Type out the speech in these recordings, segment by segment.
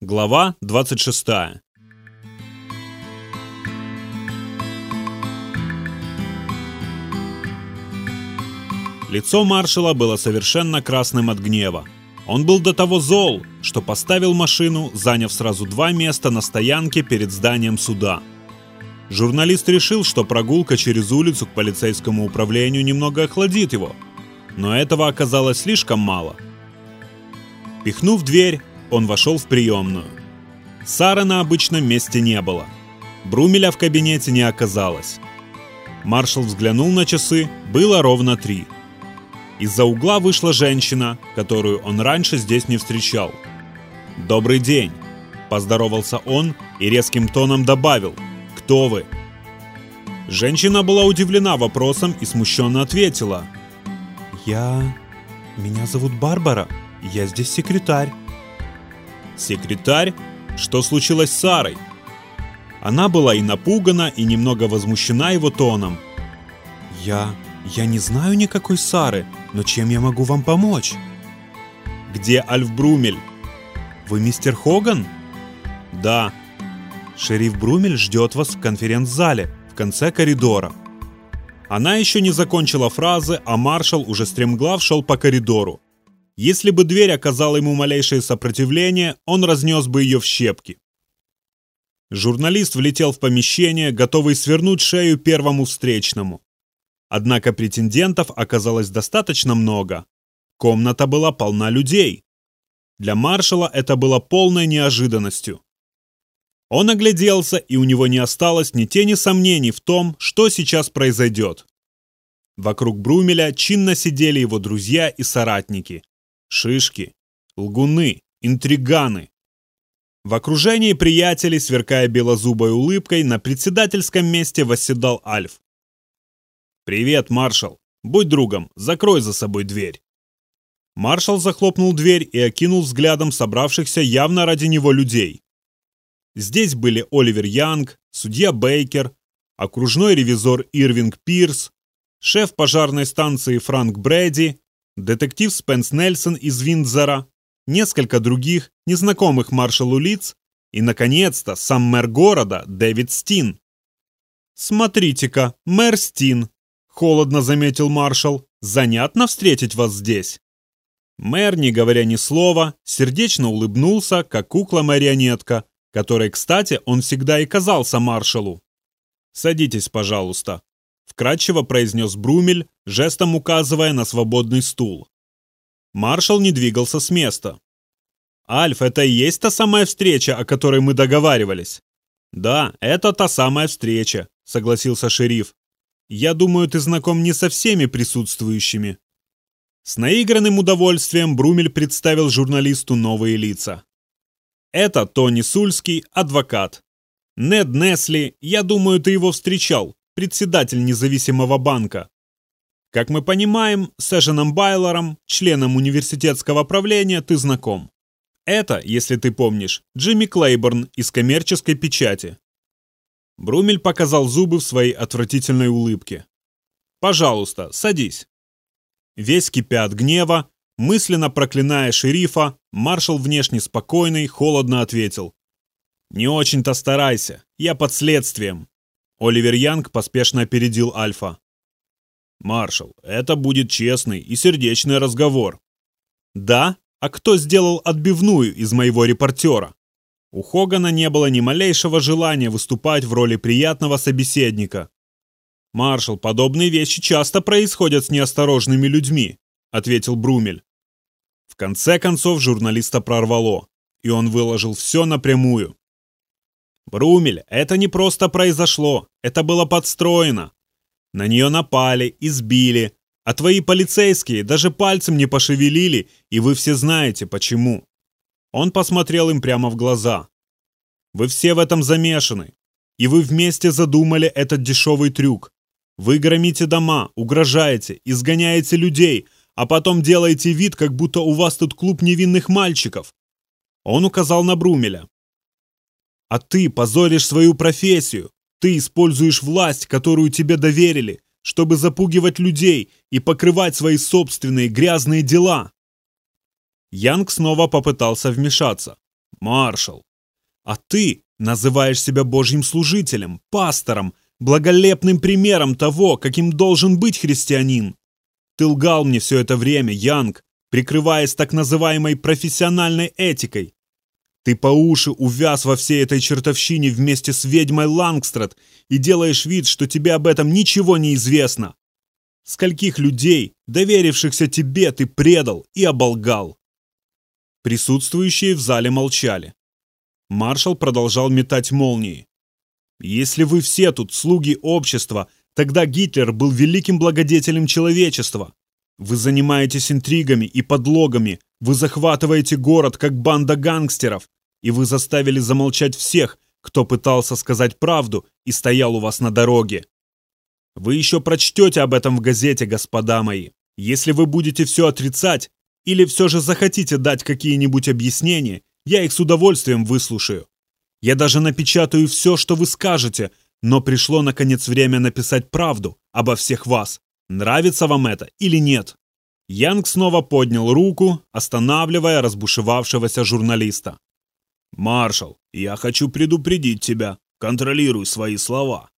Глава 26. Лицо маршала было совершенно красным от гнева. Он был до того зол, что поставил машину, заняв сразу два места на стоянке перед зданием суда. Журналист решил, что прогулка через улицу к полицейскому управлению немного охладит его. Но этого оказалось слишком мало. Пихнув дверь, он вошел в приемную. Сары на обычном месте не было. Брумеля в кабинете не оказалось. Маршал взглянул на часы, было ровно три. Из-за угла вышла женщина, которую он раньше здесь не встречал. «Добрый день!» – поздоровался он и резким тоном добавил «Кто вы?». Женщина была удивлена вопросом и смущенно ответила «Я... меня зовут Барбара, я здесь секретарь». Секретарь? Что случилось с Сарой? Она была и напугана, и немного возмущена его тоном. «Я... я не знаю никакой Сары, но чем я могу вам помочь?» «Где Альф Брумель?» «Вы мистер Хоган?» «Да». «Шериф Брумель ждет вас в конференц-зале, в конце коридора». Она еще не закончила фразы, а маршал уже стремглав шел по коридору. Если бы дверь оказала ему малейшее сопротивление, он разнес бы ее в щепки. Журналист влетел в помещение, готовый свернуть шею первому встречному. Однако претендентов оказалось достаточно много. Комната была полна людей. Для маршала это было полной неожиданностью. Он огляделся, и у него не осталось ни тени сомнений в том, что сейчас произойдет. Вокруг Брумеля чинно сидели его друзья и соратники шишки, лгуны, интриганы. В окружении приятелей, сверкая белозубой улыбкой, на председательском месте восседал Альф. «Привет, маршал. Будь другом, закрой за собой дверь». Маршал захлопнул дверь и окинул взглядом собравшихся явно ради него людей. Здесь были Оливер Янг, судья Бейкер, окружной ревизор Ирвинг Пирс, шеф пожарной станции Франк Брэди, детектив Спенс Нельсон из Виндзора, несколько других, незнакомых маршалу лиц и, наконец-то, сам мэр города Дэвид Стин. «Смотрите-ка, мэр Стин», — холодно заметил маршал, — «занятно встретить вас здесь». Мэр, не говоря ни слова, сердечно улыбнулся, как кукла-марионетка, которой, кстати, он всегда и казался маршалу. «Садитесь, пожалуйста», вкратчиво произнес Брумель, жестом указывая на свободный стул. Маршал не двигался с места. «Альф, это и есть та самая встреча, о которой мы договаривались?» «Да, это та самая встреча», — согласился шериф. «Я думаю, ты знаком не со всеми присутствующими». С наигранным удовольствием Брумель представил журналисту новые лица. Это Тони Сульский, адвокат. Нед Несли, я думаю, ты его встречал председатель независимого банка. Как мы понимаем, с Эженом Байлором, членом университетского правления, ты знаком. Это, если ты помнишь, Джимми Клейборн из коммерческой печати. Брумель показал зубы в своей отвратительной улыбке. «Пожалуйста, садись». Весь кипя от гнева, мысленно проклиная шерифа, маршал внешне спокойный, холодно ответил. «Не очень-то старайся, я под следствием. Оливер Янг поспешно опередил Альфа. «Маршал, это будет честный и сердечный разговор». «Да? А кто сделал отбивную из моего репортера?» У Хогана не было ни малейшего желания выступать в роли приятного собеседника. «Маршал, подобные вещи часто происходят с неосторожными людьми», — ответил Брумель. В конце концов журналиста прорвало, и он выложил все напрямую. Брумель, это не просто произошло, это было подстроено. На нее напали, избили, а твои полицейские даже пальцем не пошевелили, и вы все знаете, почему. Он посмотрел им прямо в глаза. Вы все в этом замешаны, и вы вместе задумали этот дешевый трюк. Вы громите дома, угрожаете, изгоняете людей, а потом делаете вид, как будто у вас тут клуб невинных мальчиков. Он указал на Брумеля. А ты позоришь свою профессию. Ты используешь власть, которую тебе доверили, чтобы запугивать людей и покрывать свои собственные грязные дела. Янг снова попытался вмешаться. Маршал, а ты называешь себя Божьим служителем, пастором, благолепным примером того, каким должен быть христианин. Ты лгал мне все это время, Янг, прикрываясь так называемой профессиональной этикой. Ты по уши увяз во всей этой чертовщине вместе с ведьмой Лангстрад и делаешь вид, что тебе об этом ничего не известно. Скольких людей, доверившихся тебе, ты предал и оболгал. Присутствующие в зале молчали. Маршал продолжал метать молнии. Если вы все тут слуги общества, тогда Гитлер был великим благодетелем человечества. Вы занимаетесь интригами и подлогами, вы захватываете город как банда гангстеров, и вы заставили замолчать всех, кто пытался сказать правду и стоял у вас на дороге. Вы еще прочтете об этом в газете, господа мои. Если вы будете все отрицать, или все же захотите дать какие-нибудь объяснения, я их с удовольствием выслушаю. Я даже напечатаю все, что вы скажете, но пришло наконец время написать правду обо всех вас. Нравится вам это или нет? Янг снова поднял руку, останавливая разбушевавшегося журналиста. «Маршал, я хочу предупредить тебя. Контролируй свои слова».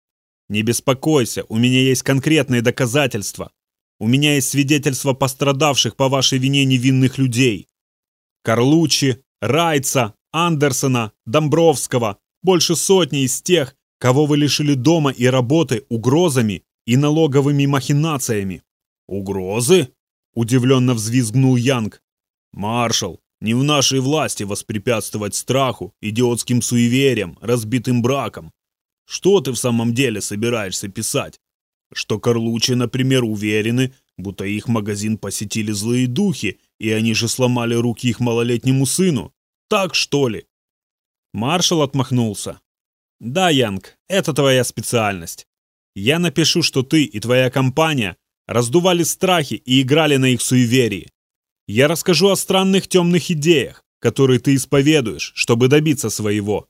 «Не беспокойся, у меня есть конкретные доказательства. У меня есть свидетельства пострадавших по вашей вине невинных людей. Карлучи, Райца, Андерсона, Домбровского, больше сотни из тех, кого вы лишили дома и работы угрозами и налоговыми махинациями. «Угрозы?» – удивленно взвизгнул Янг. «Маршал, не в нашей власти воспрепятствовать страху, идиотским суевериям, разбитым бракам. Что ты в самом деле собираешься писать? Что Карлучи, например, уверены, будто их магазин посетили злые духи, и они же сломали руки их малолетнему сыну. Так что ли?» Маршал отмахнулся. «Да, Янг, это твоя специальность. Я напишу, что ты и твоя компания раздували страхи и играли на их суеверии. Я расскажу о странных темных идеях, которые ты исповедуешь, чтобы добиться своего.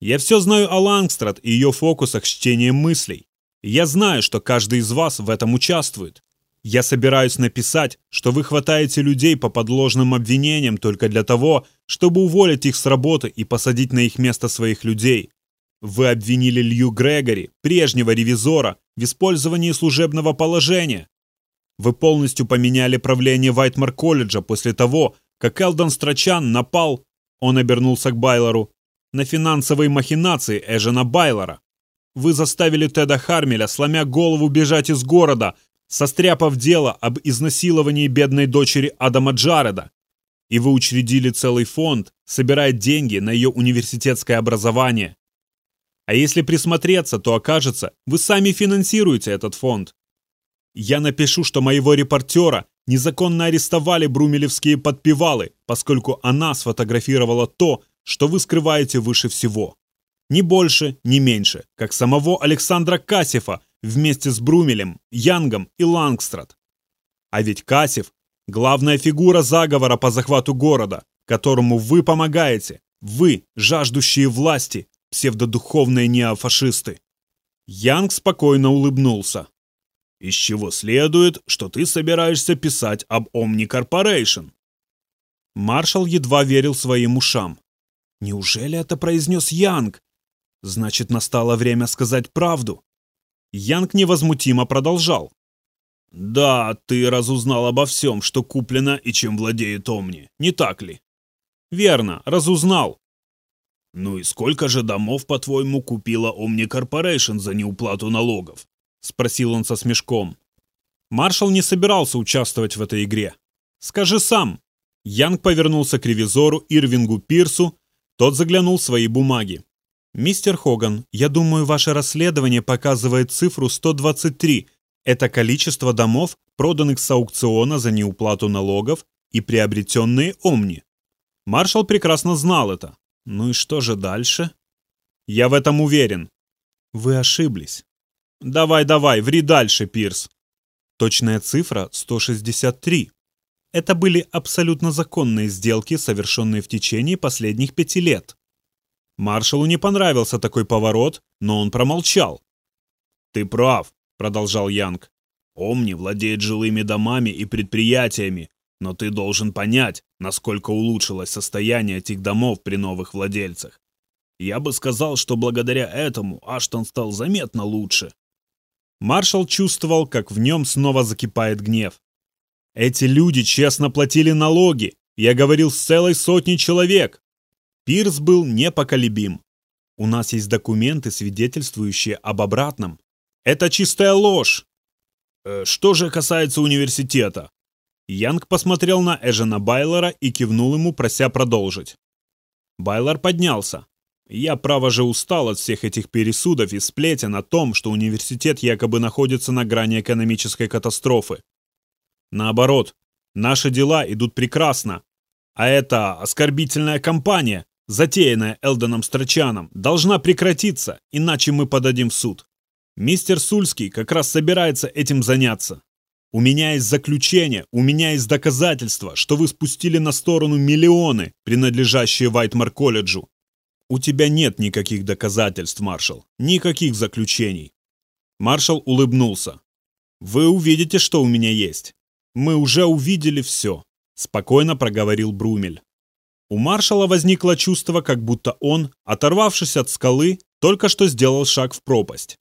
Я все знаю о Лангстрад и ее фокусах с чтением мыслей. Я знаю, что каждый из вас в этом участвует. Я собираюсь написать, что вы хватаете людей по подложным обвинениям только для того, чтобы уволить их с работы и посадить на их место своих людей. Вы обвинили Лью Грегори, прежнего ревизора, в использовании служебного положения. Вы полностью поменяли правление Вайтмар-колледжа после того, как Элдон Страчан напал, он обернулся к Байлору, на финансовые махинации Эжена Байлора. Вы заставили Теда Хармеля, сломя голову, бежать из города, состряпав дело об изнасиловании бедной дочери Адама Джареда. И вы учредили целый фонд, собирая деньги на ее университетское образование. А если присмотреться, то окажется, вы сами финансируете этот фонд. Я напишу, что моего репортера незаконно арестовали брумелевские подпевалы, поскольку она сфотографировала то, что вы скрываете выше всего. Ни больше, ни меньше, как самого Александра Касифа вместе с Брумелем, Янгом и Лангстрад. А ведь Касиф – главная фигура заговора по захвату города, которому вы помогаете, вы, жаждущие власти, псевдодуховные неофашисты. Янг спокойно улыбнулся. Из чего следует, что ты собираешься писать об Omni Corporation. Маршал едва верил своим ушам. Неужели это произнес Янг? Значит, настало время сказать правду. Янг невозмутимо продолжал. «Да, ты разузнал обо всем, что куплено и чем владеет Омни, не так ли?» «Верно, разузнал». «Ну и сколько же домов, по-твоему, купила Омни Корпорейшн за неуплату налогов?» — спросил он со смешком. Маршал не собирался участвовать в этой игре. «Скажи сам». Янг повернулся к ревизору Ирвингу Пирсу, тот заглянул в свои бумаги. «Мистер Хоган, я думаю, ваше расследование показывает цифру 123. Это количество домов, проданных с аукциона за неуплату налогов и приобретенные Омни. Маршал прекрасно знал это. Ну и что же дальше? Я в этом уверен. Вы ошиблись. Давай-давай, ври дальше, Пирс. Точная цифра 163. Это были абсолютно законные сделки, совершенные в течение последних пяти лет. Маршалу не понравился такой поворот, но он промолчал. «Ты прав», — продолжал Янг. «Омни владеет жилыми домами и предприятиями, Но ты должен понять, насколько улучшилось состояние этих домов при новых владельцах. Я бы сказал, что благодаря этому Аштон стал заметно лучше. Маршал чувствовал, как в нем снова закипает гнев. Эти люди честно платили налоги. Я говорил с целой сотней человек. Пирс был непоколебим. У нас есть документы, свидетельствующие об обратном. Это чистая ложь. Э, что же касается университета? Янг посмотрел на Эжена Байлера и кивнул ему, прося продолжить. Байлер поднялся. Я, право же, устал от всех этих пересудов и сплетен о том, что университет якобы находится на грани экономической катастрофы. Наоборот, наши дела идут прекрасно. А эта оскорбительная кампания, затеянная Элденом Страчаном, должна прекратиться, иначе мы подадим в суд. Мистер Сульский как раз собирается этим заняться. У меня есть заключение, у меня есть доказательства, что вы спустили на сторону миллионы, принадлежащие Вайтмар колледжу. У тебя нет никаких доказательств, маршал, никаких заключений. Маршал улыбнулся. Вы увидите, что у меня есть. Мы уже увидели все, спокойно проговорил Брумель. У маршала возникло чувство, как будто он, оторвавшись от скалы, только что сделал шаг в пропасть.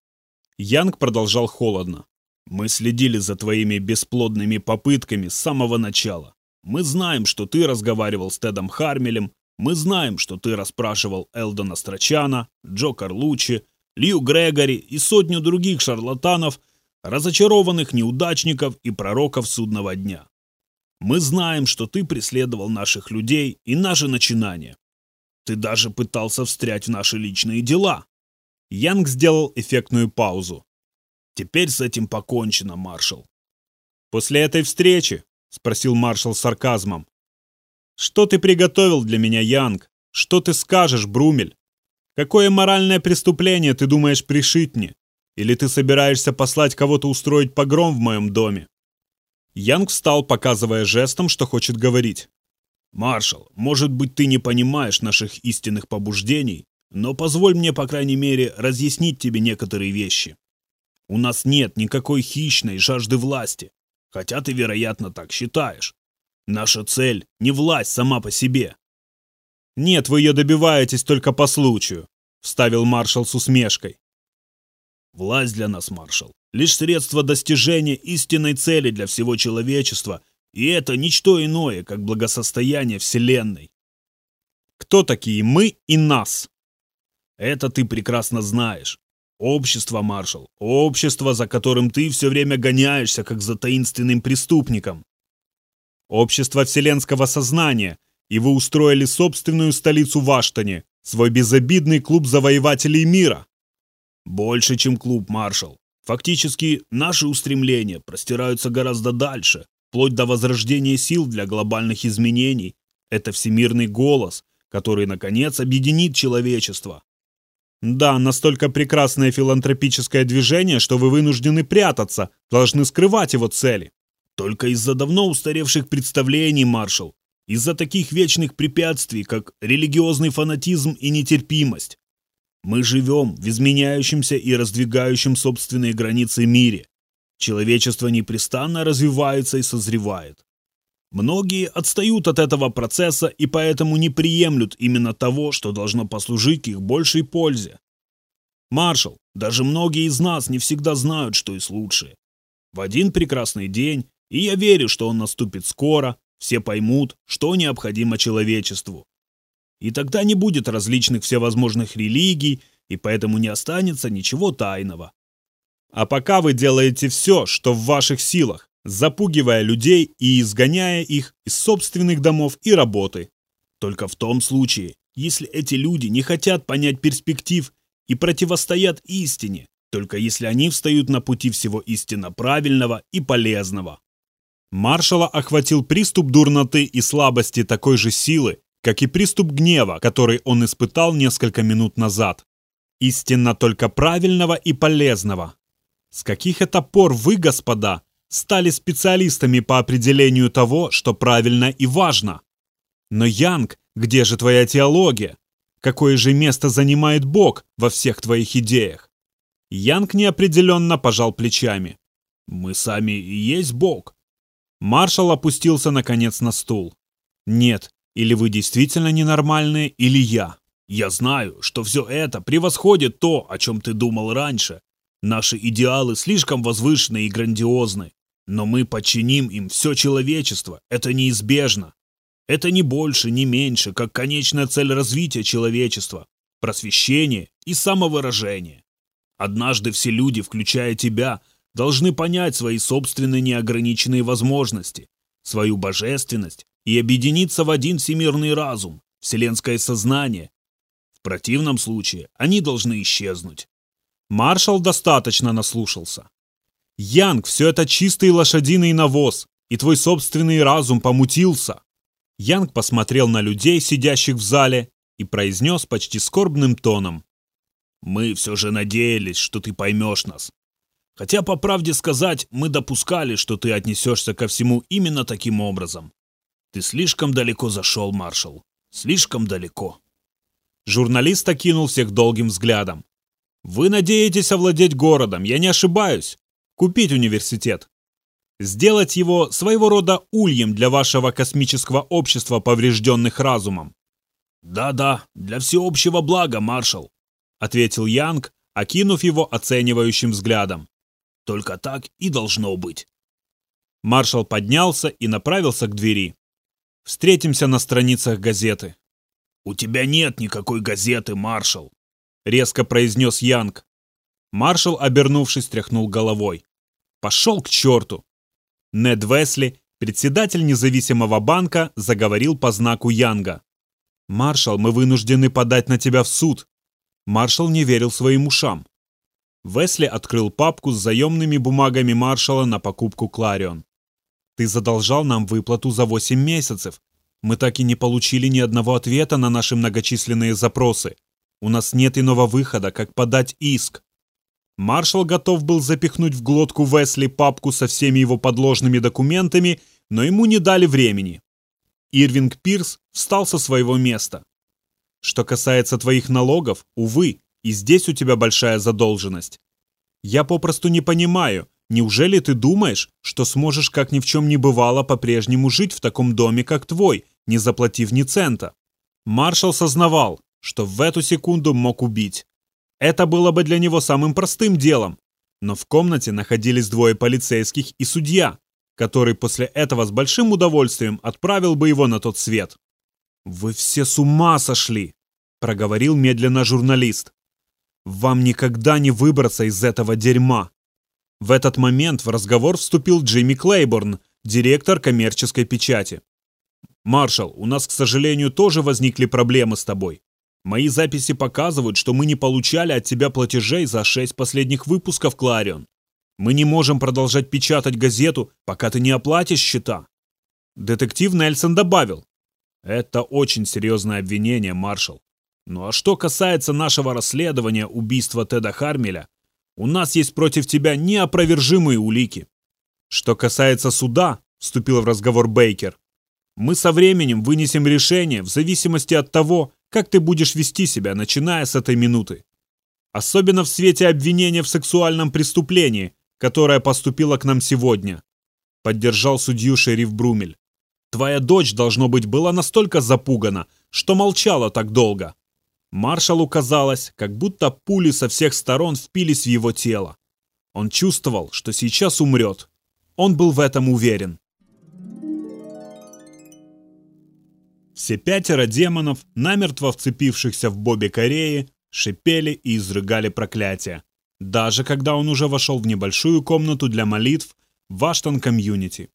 Янг продолжал холодно. Мы следили за твоими бесплодными попытками с самого начала. Мы знаем, что ты разговаривал с Тедом Хармелем, мы знаем, что ты расспрашивал Элдона Страчана, Джо Карлучи, Лью Грегори и сотню других шарлатанов, разочарованных неудачников и пророков судного дня. Мы знаем, что ты преследовал наших людей и наши начинания. Ты даже пытался встрять в наши личные дела. Янг сделал эффектную паузу. Теперь с этим покончено, маршал. После этой встречи, спросил маршал с сарказмом, что ты приготовил для меня, Янг? Что ты скажешь, Брумель? Какое моральное преступление ты думаешь пришить мне? Или ты собираешься послать кого-то устроить погром в моем доме?» Янг встал, показывая жестом, что хочет говорить. «Маршал, может быть, ты не понимаешь наших истинных побуждений, но позволь мне, по крайней мере, разъяснить тебе некоторые вещи. У нас нет никакой хищной жажды власти, хотя ты, вероятно, так считаешь. Наша цель не власть сама по себе. Нет, вы ее добиваетесь только по случаю, вставил маршал с усмешкой. Власть для нас, маршал, лишь средство достижения истинной цели для всего человечества, и это ничто иное, как благосостояние Вселенной. Кто такие мы и нас? Это ты прекрасно знаешь. Общество, маршал, общество, за которым ты все время гоняешься, как за таинственным преступником. Общество вселенского сознания, и вы устроили собственную столицу в Аштоне, свой безобидный клуб завоевателей мира. Больше, чем клуб, маршал. Фактически, наши устремления простираются гораздо дальше, вплоть до возрождения сил для глобальных изменений. Это всемирный голос, который, наконец, объединит человечество. Да, настолько прекрасное филантропическое движение, что вы вынуждены прятаться, должны скрывать его цели. Только из-за давно устаревших представлений, маршал, из-за таких вечных препятствий, как религиозный фанатизм и нетерпимость. Мы живем в изменяющемся и раздвигающем собственные границы мире. Человечество непрестанно развивается и созревает. Многие отстают от этого процесса и поэтому не приемлют именно того, что должно послужить к их большей пользе. Маршал, даже многие из нас не всегда знают, что есть лучшее. В один прекрасный день, и я верю, что он наступит скоро, все поймут, что необходимо человечеству. И тогда не будет различных всевозможных религий, и поэтому не останется ничего тайного. А пока вы делаете все, что в ваших силах, запугивая людей и изгоняя их из собственных домов и работы. Только в том случае, если эти люди не хотят понять перспектив и противостоят истине, только если они встают на пути всего истинно правильного и полезного. Маршала охватил приступ дурноты и слабости такой же силы, как и приступ гнева, который он испытал несколько минут назад. Истинно только правильного и полезного. С каких это пор вы, господа, стали специалистами по определению того, что правильно и важно. Но, Янг, где же твоя теология? Какое же место занимает Бог во всех твоих идеях? Янг неопределенно пожал плечами. Мы сами и есть Бог. Маршал опустился наконец на стул. «Нет, или вы действительно ненормальные, или я. Я знаю, что все это превосходит то, о чем ты думал раньше. Наши идеалы слишком возвышены и грандиозны. Но мы подчиним им все человечество. Это неизбежно. Это не больше, не меньше, как конечная цель развития человечества. Просвещение и самовыражение. Однажды все люди, включая тебя, должны понять свои собственные неограниченные возможности, свою божественность и объединиться в один всемирный разум, вселенское сознание. В противном случае они должны исчезнуть. Маршал достаточно наслушался. Янг, все это чистый лошадиный навоз, и твой собственный разум помутился. Янг посмотрел на людей, сидящих в зале, и произнес почти скорбным тоном. «Мы все же надеялись, что ты поймешь нас. Хотя, по правде сказать, мы допускали, что ты отнесешься ко всему именно таким образом. Ты слишком далеко зашел, маршал. Слишком далеко». Журналист окинул всех долгим взглядом. «Вы надеетесь овладеть городом, я не ошибаюсь. Купить университет. Сделать его своего рода ульем для вашего космического общества, поврежденных разумом. «Да-да, для всеобщего блага, маршал», — ответил Янг, окинув его оценивающим взглядом. «Только так и должно быть». Маршал поднялся и направился к двери. «Встретимся на страницах газеты». «У тебя нет никакой газеты, маршал», — резко произнес Янг. Маршал, обернувшись, тряхнул головой. «Пошел к черту!» Нед Весли, председатель независимого банка, заговорил по знаку Янга. «Маршал, мы вынуждены подать на тебя в суд». Маршал не верил своим ушам. Весли открыл папку с заемными бумагами маршала на покупку Кларион. «Ты задолжал нам выплату за 8 месяцев. Мы так и не получили ни одного ответа на наши многочисленные запросы. У нас нет иного выхода, как подать иск». Маршал готов был запихнуть в глотку Весли папку со всеми его подложными документами, но ему не дали времени. Ирвинг Пирс встал со своего места. Что касается твоих налогов, увы, и здесь у тебя большая задолженность. Я попросту не понимаю, неужели ты думаешь, что сможешь как ни в чем не бывало по-прежнему жить в таком доме, как твой, не заплатив ни цента? Маршал сознавал, что в эту секунду мог убить. Это было бы для него самым простым делом. Но в комнате находились двое полицейских и судья, который после этого с большим удовольствием отправил бы его на тот свет. «Вы все с ума сошли!» – проговорил медленно журналист. «Вам никогда не выбраться из этого дерьма!» В этот момент в разговор вступил Джимми Клейборн, директор коммерческой печати. «Маршал, у нас, к сожалению, тоже возникли проблемы с тобой. Мои записи показывают, что мы не получали от тебя платежей за шесть последних выпусков Кларион. Мы не можем продолжать печатать газету, пока ты не оплатишь счета. Детектив Нельсон добавил. Это очень серьезное обвинение, маршал. Ну а что касается нашего расследования убийства Теда Хармеля, у нас есть против тебя неопровержимые улики. Что касается суда, вступил в разговор Бейкер, мы со временем вынесем решение в зависимости от того, как ты будешь вести себя, начиная с этой минуты. Особенно в свете обвинения в сексуальном преступлении, которая поступила к нам сегодня», — поддержал судью шериф Брумель. «Твоя дочь, должно быть, была настолько запугана, что молчала так долго». Маршалу казалось, как будто пули со всех сторон впились в его тело. Он чувствовал, что сейчас умрет. Он был в этом уверен. Все пятеро демонов, намертво вцепившихся в Бобби Кореи, шипели и изрыгали проклятия даже когда он уже вошел в небольшую комнату для молитв в Аштон комьюнити.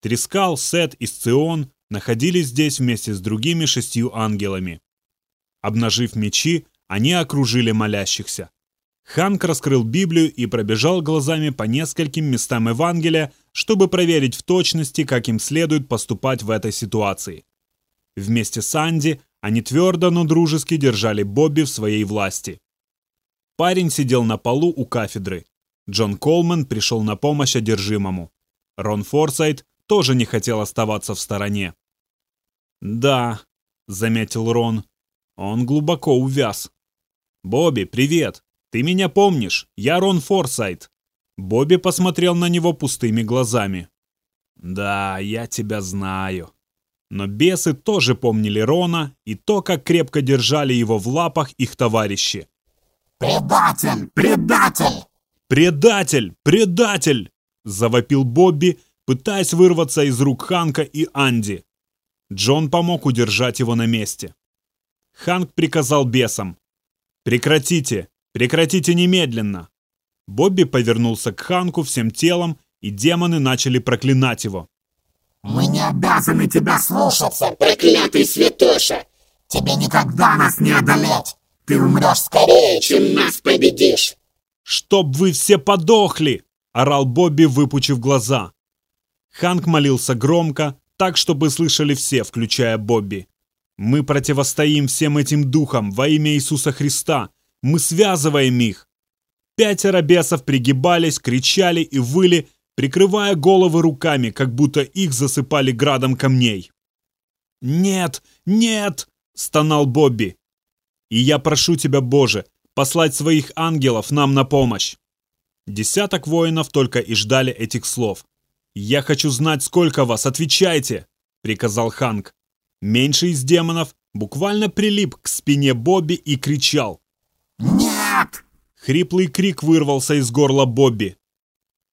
Трескал, Сет и Сцион находились здесь вместе с другими шестью ангелами. Обнажив мечи, они окружили молящихся. Ханк раскрыл Библию и пробежал глазами по нескольким местам Евангелия, чтобы проверить в точности, как им следует поступать в этой ситуации. Вместе с Анди они твердо, но дружески держали Бобби в своей власти. Парень сидел на полу у кафедры. Джон Колман пришел на помощь одержимому. Рон Форсайт тоже не хотел оставаться в стороне. «Да», — заметил Рон, — «он глубоко увяз». «Бобби, привет! Ты меня помнишь? Я Рон Форсайт». Бобби посмотрел на него пустыми глазами. Да, я тебя знаю. Но бесы тоже помнили Рона и то, как крепко держали его в лапах их товарищи. «Предатель! Предатель!» «Предатель! Предатель!» – завопил Бобби, пытаясь вырваться из рук Ханка и Анди. Джон помог удержать его на месте. Ханк приказал бесам. «Прекратите! Прекратите немедленно!» Бобби повернулся к Ханку всем телом, и демоны начали проклинать его. «Мы не обязаны тебя слушаться, проклятый святоша! Тебе никогда нас не одолеть! Ты умрешь скорее, чем нас победишь!» «Чтоб вы все подохли!» – орал Бобби, выпучив глаза. Ханк молился громко, так, чтобы слышали все, включая Бобби. «Мы противостоим всем этим духам во имя Иисуса Христа. Мы связываем их. Пятеро бесов пригибались, кричали и выли, прикрывая головы руками, как будто их засыпали градом камней. «Нет! Нет!» — стонал Бобби. «И я прошу тебя, Боже, послать своих ангелов нам на помощь!» Десяток воинов только и ждали этих слов. «Я хочу знать, сколько вас, отвечайте!» — приказал Ханк. Меньший из демонов буквально прилип к спине Бобби и кричал. «Нет!» Хриплый крик вырвался из горла Бобби.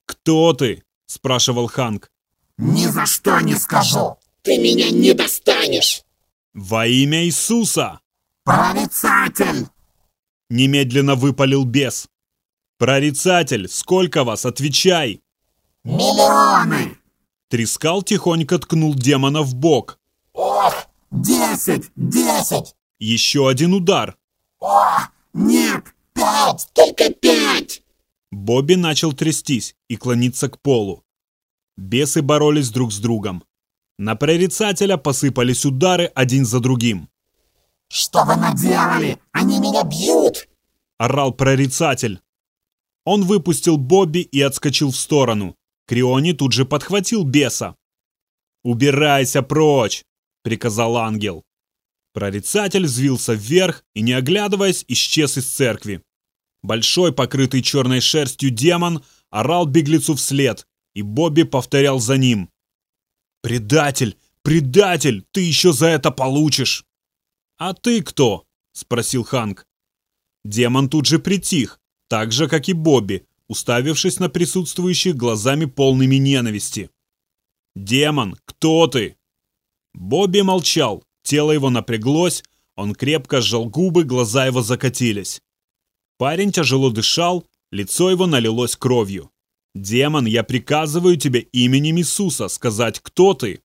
«Кто ты?» – спрашивал Ханк. «Ни за что не скажу! Ты меня не достанешь!» «Во имя Иисуса!» «Прорицатель!» Немедленно выпалил бес. «Прорицатель, сколько вас? Отвечай!» «Миллионы!» Трескал тихонько ткнул демона в бок. «Ох, десять! Десять!» Еще один удар. «Ох, нет! Пять! Только пять!» Бобби начал трястись и клониться к полу. Бесы боролись друг с другом. На прорицателя посыпались удары один за другим. «Что вы наделали? Они меня бьют!» — орал прорицатель. Он выпустил Бобби и отскочил в сторону. Криони тут же подхватил беса. «Убирайся прочь!» — приказал ангел. Прорицатель взвился вверх и, не оглядываясь, исчез из церкви. Большой, покрытый черной шерстью демон орал беглецу вслед, и Бобби повторял за ним. «Предатель! Предатель! Ты еще за это получишь!» «А ты кто?» — спросил Ханк. Демон тут же притих, так же, как и Бобби, уставившись на присутствующих глазами полными ненависти. «Демон, кто ты?» Бобби молчал, тело его напряглось, он крепко сжал губы, глаза его закатились. Парень тяжело дышал, лицо его налилось кровью. «Демон, я приказываю тебе именем Иисуса сказать, кто ты!»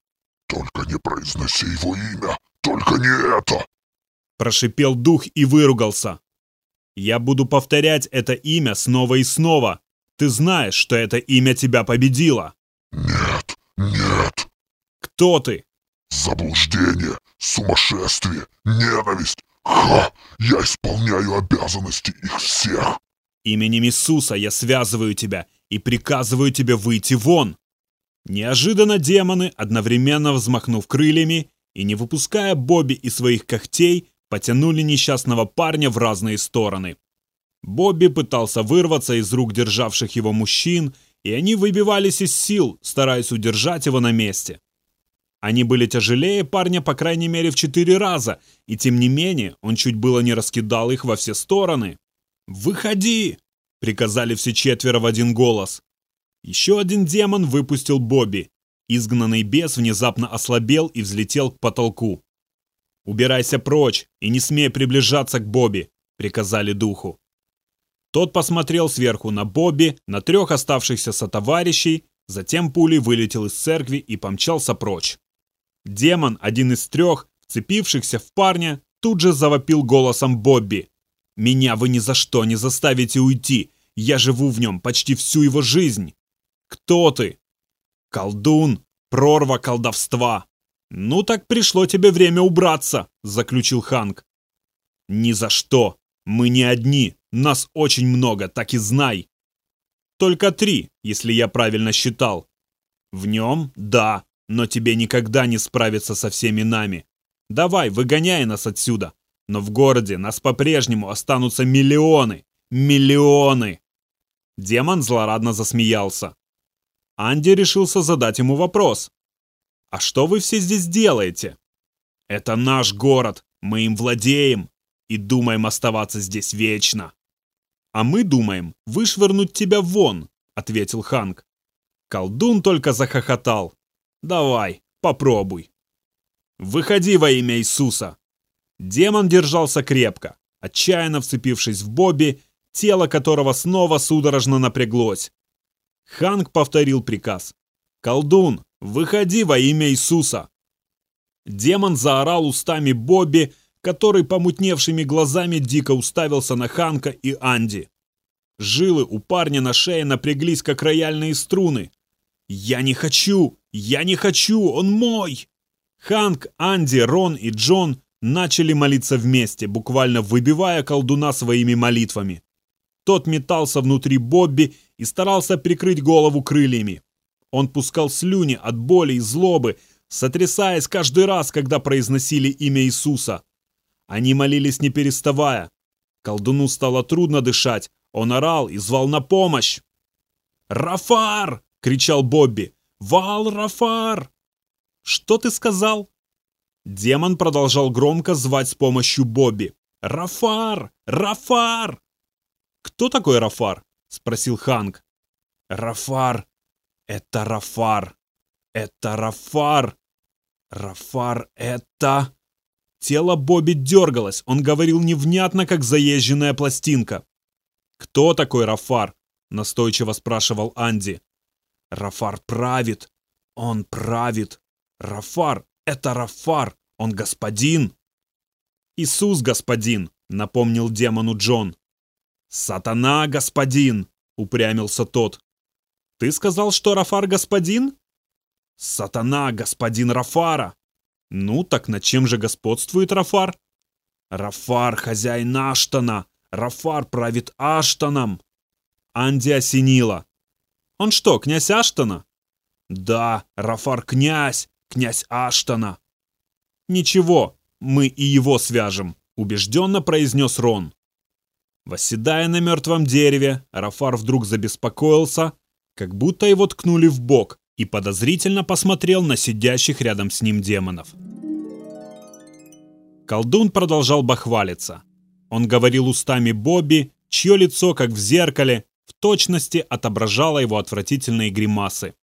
«Только не произноси его имя! Только не это!» Прошипел дух и выругался. «Я буду повторять это имя снова и снова. Ты знаешь, что это имя тебя победило!» «Нет, нет!» «Кто ты?» «Заблуждение, сумасшествие, ненависть, Ха! Я исполняю обязанности их всех!» «Именем Иисуса я связываю тебя и приказываю тебе выйти вон!» Неожиданно демоны, одновременно взмахнув крыльями и не выпуская Бобби из своих когтей, потянули несчастного парня в разные стороны. Бобби пытался вырваться из рук державших его мужчин, и они выбивались из сил, стараясь удержать его на месте. Они были тяжелее парня по крайней мере в четыре раза, и тем не менее он чуть было не раскидал их во все стороны. «Выходи!» — приказали все четверо в один голос. Еще один демон выпустил Бобби. Изгнанный бес внезапно ослабел и взлетел к потолку. «Убирайся прочь и не смей приближаться к Бобби», — приказали духу. Тот посмотрел сверху на Бобби, на трех оставшихся сотоварищей, затем пулей вылетел из церкви и помчался прочь. Демон, один из трех, вцепившихся в парня, тут же завопил голосом Бобби. «Меня вы ни за что не заставите уйти. Я живу в нем почти всю его жизнь. Кто ты?» «Колдун, прорва колдовства». «Ну так пришло тебе время убраться», — заключил Ханк. «Ни за что. Мы не одни. Нас очень много, так и знай». «Только три, если я правильно считал». «В нем, да, но тебе никогда не справиться со всеми нами. Давай, выгоняй нас отсюда. Но в городе нас по-прежнему останутся миллионы. Миллионы!» Демон злорадно засмеялся. Анди решился задать ему вопрос. «А что вы все здесь делаете?» «Это наш город, мы им владеем и думаем оставаться здесь вечно». «А мы думаем вышвырнуть тебя вон», — ответил Ханк. Колдун только захохотал. «Давай, попробуй». «Выходи во имя Иисуса!» Демон держался крепко, отчаянно вцепившись в Бобби, тело которого снова судорожно напряглось. Ханк повторил приказ. «Колдун, выходи во имя Иисуса!» Демон заорал устами Бобби, который помутневшими глазами дико уставился на Ханка и Анди. Жилы у парня на шее напряглись, как рояльные струны. «Я не хочу! Я не хочу! Он мой!» Ханк, Анди, Рон и Джон начали молиться вместе, буквально выбивая колдуна своими молитвами. Тот метался внутри Бобби и старался прикрыть голову крыльями. Он пускал слюни от боли и злобы, сотрясаясь каждый раз, когда произносили имя Иисуса. Они молились не переставая. Колдуну стало трудно дышать, он орал и звал на помощь. «Рафар!» — кричал Бобби. «Вал Рафар!» «Что ты сказал?» Демон продолжал громко звать с помощью Бобби. «Рафар! Рафар!» «Кто такой Рафар?» — спросил Ханк. «Рафар! Это Рафар! Это Рафар! Рафар это...» Тело Бобби дергалось, он говорил невнятно, как заезженная пластинка. «Кто такой Рафар?» — настойчиво спрашивал Анди. «Рафар правит! Он правит! Рафар! Это Рафар! Он господин!» «Иисус господин!» — напомнил демону Джон. «Сатана господин!» — упрямился тот. «Ты сказал, что Рафар господин?» «Сатана господин Рафара!» «Ну, так над чем же господствует Рафар?» «Рафар хозяин Аштона! Рафар правит Аштоном!» Анди осенила. «Он что, князь Аштона?» «Да, Рафар князь! князь Аштона. «Ничего, мы и его свяжем», — убежденно произнес Рон. Восседая на мертвом дереве, Рафар вдруг забеспокоился, как будто его ткнули в бок, и подозрительно посмотрел на сидящих рядом с ним демонов. Колдун продолжал бахвалиться. Он говорил устами Бобби, чье лицо, как в зеркале, в точности отображало его отвратительные гримасы.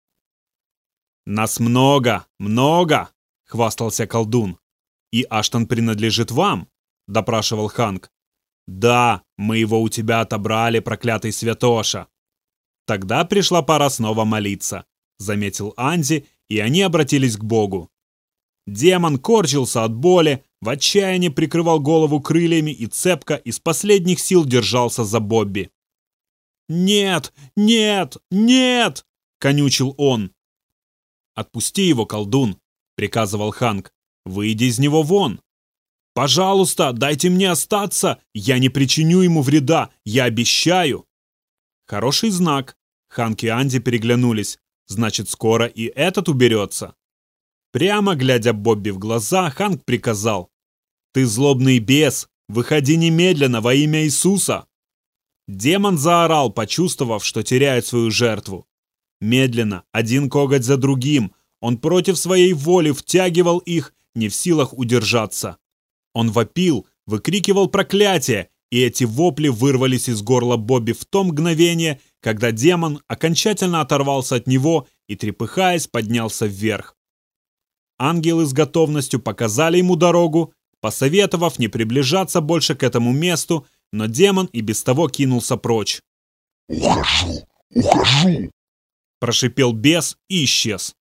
«Нас много, много!» — хвастался колдун. «И Аштон принадлежит вам?» — допрашивал Ханк. «Да, мы его у тебя отобрали, проклятый святоша!» Тогда пришла пора снова молиться, заметил Анди, и они обратились к Богу. Демон корчился от боли, в отчаянии прикрывал голову крыльями и цепко из последних сил держался за Бобби. «Нет! Нет! Нет!» — конючил он. «Отпусти его, колдун!» — приказывал Ханк. «Выйди из него вон!» «Пожалуйста, дайте мне остаться! Я не причиню ему вреда, я обещаю!» Хороший знак. Ханк и Анди переглянулись. Значит, скоро и этот уберется. Прямо глядя Бобби в глаза, Ханк приказал. «Ты злобный бес! Выходи немедленно во имя Иисуса!» Демон заорал, почувствовав, что теряет свою жертву. Медленно, один коготь за другим, он против своей воли втягивал их, не в силах удержаться. Он вопил, выкрикивал проклятие, и эти вопли вырвались из горла Бобби в то мгновение, когда демон окончательно оторвался от него и, трепыхаясь, поднялся вверх. Ангелы с готовностью показали ему дорогу, посоветовав не приближаться больше к этому месту, но демон и без того кинулся прочь. «Ухожу! Ухожу!» Прошипел бес и исчез.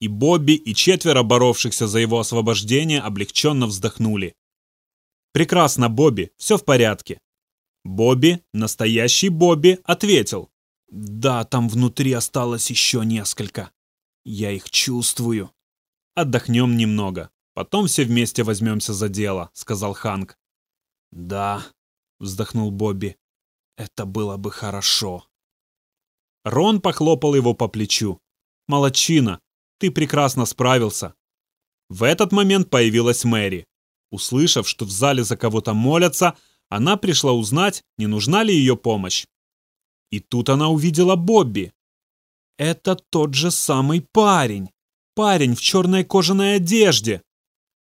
И Бобби, и четверо боровшихся за его освобождение облегченно вздохнули. «Прекрасно, Бобби, все в порядке». Бобби, настоящий Бобби, ответил. «Да, там внутри осталось еще несколько. Я их чувствую». «Отдохнем немного. Потом все вместе возьмемся за дело», — сказал Ханк. «Да», — вздохнул Бобби. «Это было бы хорошо». Рон похлопал его по плечу. «Молодчина, ты прекрасно справился». В этот момент появилась Мэри. Услышав, что в зале за кого-то молятся, она пришла узнать, не нужна ли ее помощь. И тут она увидела Бобби. Это тот же самый парень. Парень в черной кожаной одежде.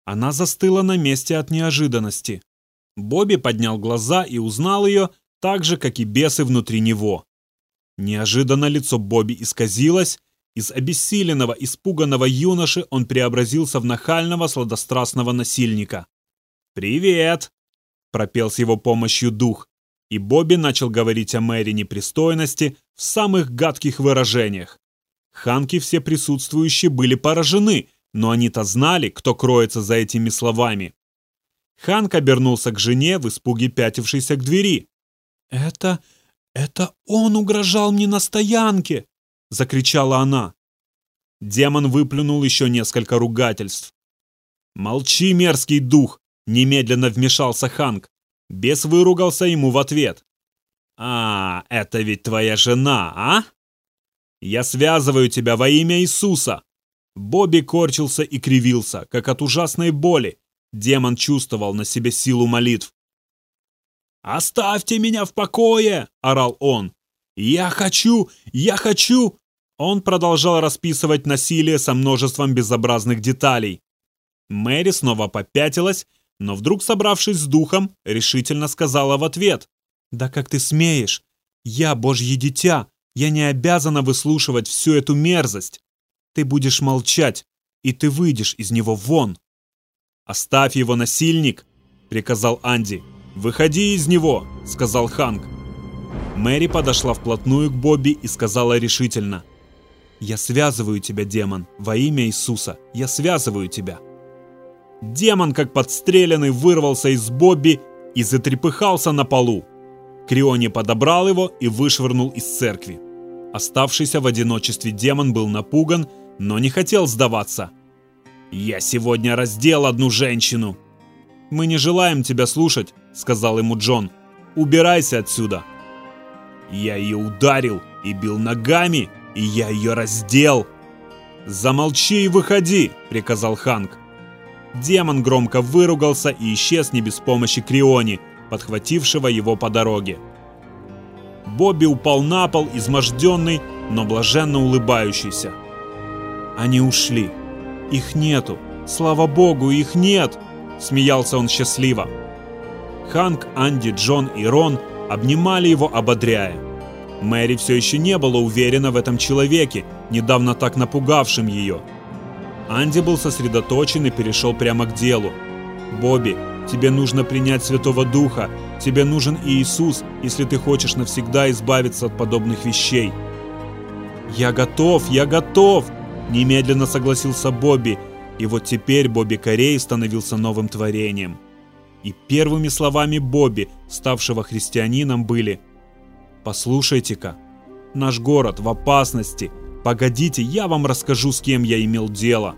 Она застыла на месте от неожиданности. Бобби поднял глаза и узнал ее так же, как и бесы внутри него. Неожиданно лицо Бобби исказилось, из обессиленного, испуганного юноши он преобразился в нахального, сладострастного насильника. «Привет!» – пропел с его помощью дух, и Бобби начал говорить о Мэри непристойности в самых гадких выражениях. Ханки все присутствующие были поражены, но они-то знали, кто кроется за этими словами. Ханк обернулся к жене, в испуге пятившейся к двери. «Это... это он угрожал мне на стоянке!» — закричала она. Демон выплюнул еще несколько ругательств. «Молчи, мерзкий дух!» — немедленно вмешался Ханк. Бес выругался ему в ответ. «А, это ведь твоя жена, а? Я связываю тебя во имя Иисуса!» Бобби корчился и кривился, как от ужасной боли. Демон чувствовал на себе силу молитв. «Оставьте меня в покое!» – орал он. «Я хочу! Я хочу!» Он продолжал расписывать насилие со множеством безобразных деталей. Мэри снова попятилась, но вдруг, собравшись с духом, решительно сказала в ответ. «Да как ты смеешь? Я божье дитя, я не обязана выслушивать всю эту мерзость. Ты будешь молчать, и ты выйдешь из него вон». «Оставь его, насильник!» — приказал Анди. «Выходи из него!» — сказал Ханк. Мэри подошла вплотную к Бобби и сказала решительно. «Я связываю тебя, демон, во имя Иисуса, я связываю тебя!» Демон, как подстреленный, вырвался из Бобби и затрепыхался на полу. Криони подобрал его и вышвырнул из церкви. Оставшийся в одиночестве демон был напуган, но не хотел сдаваться. «Я сегодня раздел одну женщину!» «Мы не желаем тебя слушать», — сказал ему Джон. «Убирайся отсюда!» «Я ее ударил и бил ногами, и я ее раздел!» «Замолчи и выходи!» — приказал Ханк. Демон громко выругался и исчез не без помощи Криони, подхватившего его по дороге. Бобби упал на пол, изможденный, но блаженно улыбающийся. Они ушли. Их нету. Слава богу, их нет! Смеялся он счастливо. Ханк, Анди, Джон и Рон обнимали его, ободряя. Мэри все еще не была уверена в этом человеке, недавно так напугавшем ее. Анди был сосредоточен и перешел прямо к делу. «Бобби, тебе нужно принять Святого Духа. Тебе нужен Иисус, если ты хочешь навсегда избавиться от подобных вещей». «Я готов, я готов!» Немедленно согласился Бобби. И вот теперь Бобби Корей становился новым творением. И первыми словами Бобби, ставшего христианином, были «Послушайте-ка, наш город в опасности. Погодите, я вам расскажу, с кем я имел дело».